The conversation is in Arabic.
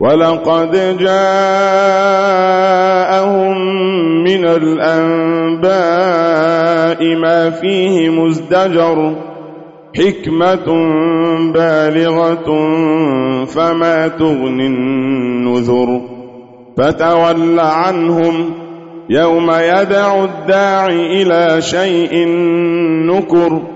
ولقد جاءهم من الأنباء ما فيه مزدجر حكمة بالغة فما تغني النذر فتول عنهم يوم يدع الداعي إلى شيء نكر